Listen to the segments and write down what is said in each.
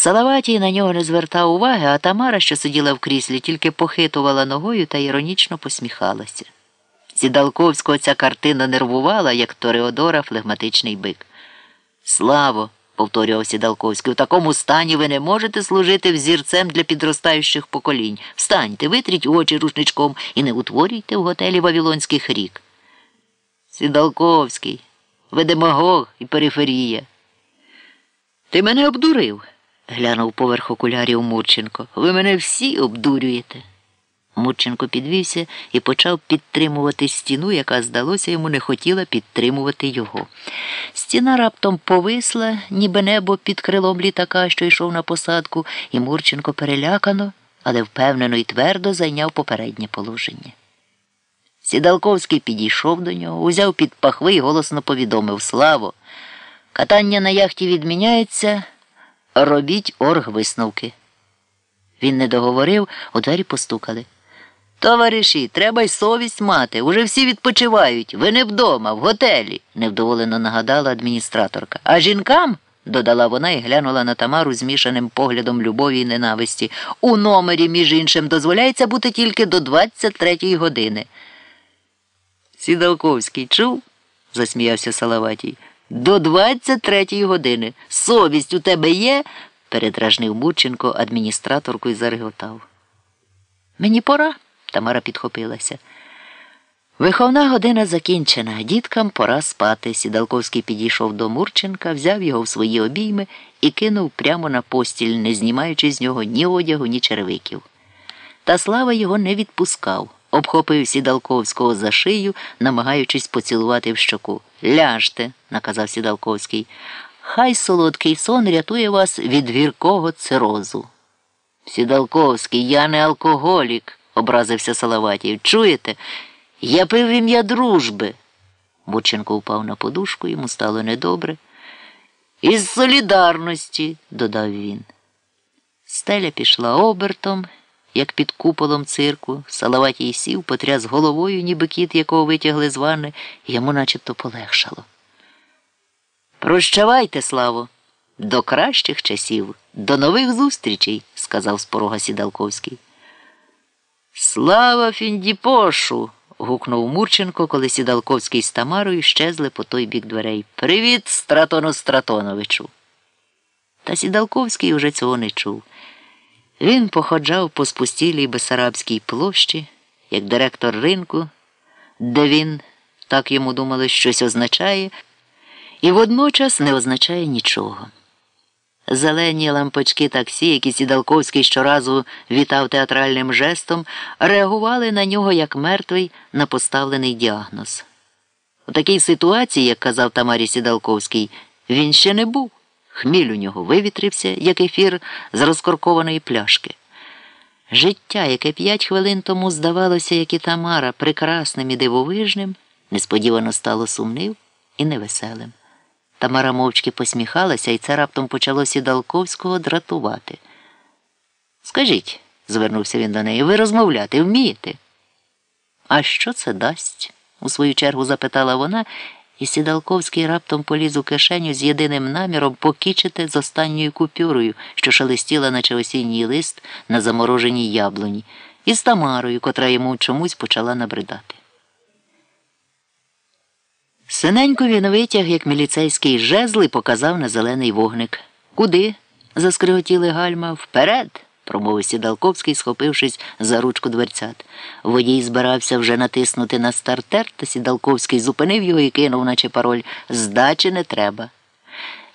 Салаватій на нього не звертав уваги, а Тамара, що сиділа в кріслі, тільки похитувала ногою та іронічно посміхалася. Сідалковського ця картина нервувала, як Тореодора флегматичний бик. Славо, повторював Сідалковський, у такому стані ви не можете служити взірцем для підростаючих поколінь. Встаньте, витріть очі рушничком і не утворюйте в готелі Вавилонських рік. Сідалковський, ви демагог і периферія. Ти мене обдурив, глянув поверх окулярів Мурченко. Ви мене всі обдурюєте. Мурченко підвівся і почав підтримувати стіну, яка, здалося, йому не хотіла підтримувати його. Стіна раптом повисла, ніби небо під крилом літака, що йшов на посадку, і Мурченко перелякано, але впевнено і твердо зайняв попереднє положення. Сідалковський підійшов до нього, узяв під пахви і голосно повідомив Славо, катання на яхті відміняється, робіть оргвисновки. Він не договорив, у двері постукали. Товариші, треба й совість мати. Уже всі відпочивають. Ви не вдома, в готелі, невдоволено нагадала адміністраторка. А жінкам, додала вона і глянула на Тамару змішаним поглядом любові і ненависті. У номері, між іншим, дозволяється бути тільки до 23-ї години. Сідалковський чув? засміявся Салаватій. До 23-ї години. Совість у тебе є? передражнив Мурченко адміністраторку і зареготав. Мені пора, Тамара підхопилася. Виховна година закінчена. Діткам пора спати. Сідалковський підійшов до Мурченка, взяв його в свої обійми і кинув прямо на постіль, не знімаючи з нього ні одягу, ні черевиків. Та слава його не відпускав, обхопив Сідалковського за шию, намагаючись поцілувати в щоку. Ляжте, наказав Сідалковський. Хай солодкий сон рятує вас від гіркого цирозу. Сідалковський, я не алкоголік, образився Салаватів. Чуєте? Я пив ім'я дружби. Бурченко впав на подушку, йому стало недобре. Із солідарності, додав він. Стеля пішла обертом, як під куполом цирку. Салаватій сів, потряс головою, ніби кіт, якого витягли з ванни, і йому начебто полегшало. Прощавайте, Славо, до кращих часів, до нових зустрічей, сказав з порога Сідалковський. Слава Фіндіпошу. гукнув Мурченко, коли Сідалковський з Тамарою щезли по той бік дверей. Привіт, Стратону Стратоновичу. Та Сідалковський уже цього не чув. Він походжав по спустілій Бесарабській площі, як директор ринку, де він, так йому думали, щось означає і водночас не означає нічого. Зелені лампочки таксі, які Сідалковський щоразу вітав театральним жестом, реагували на нього як мертвий на поставлений діагноз. У такій ситуації, як казав Тамарі Сідалковський, він ще не був. Хміль у нього вивітрився, як ефір з розкоркованої пляшки. Життя, яке п'ять хвилин тому здавалося, як і Тамара, прекрасним і дивовижним, несподівано стало сумним і невеселим. Тамара мовчки посміхалася, і це раптом почало Сідалковського дратувати. Скажіть, звернувся він до неї, ви розмовляти вмієте? А що це дасть? у свою чергу запитала вона, і Сідалковський раптом поліз у кишеню з єдиним наміром покічити з останньою купюрою, що шелестіла, наче осінній лист на замороженій яблуні, і з Тамарою, котра йому чомусь почала набридати. Синенько він витяг, як міліцейський жезл і показав на зелений вогник. Куди? заскриготіли гальма. Вперед. Промовив Сідалковський, схопившись за ручку дверцят. Водій збирався вже натиснути на стартер, та Сідалковський зупинив його і кинув, наче пароль Здачі не треба.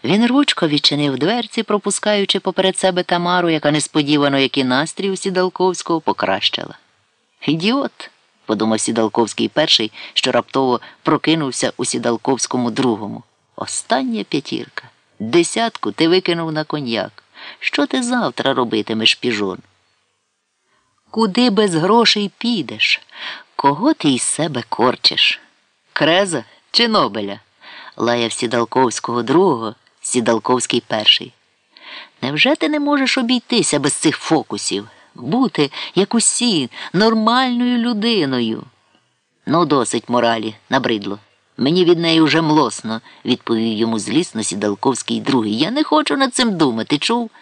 Він ручко відчинив дверці, пропускаючи поперед себе Тамару, яка несподівано, як і настрій у Сідалковського, покращила. Ідіот подумав Сідалковський перший, що раптово прокинувся у Сідалковському другому. Остання п'ятірка. Десятку ти викинув на коньяк. Що ти завтра робитимеш, піжон? Куди без грошей підеш? Кого ти із себе корчиш? Креза чи Нобеля? лаяв Сідалковського другого, Сідалковський перший. Невже ти не можеш обійтися без цих фокусів? бути, як усі, нормальною людиною. Ну, досить моралі, набридло. Мені від неї уже млосно, відповів йому злісно Сідалковський другий. Я не хочу над цим думати, чув?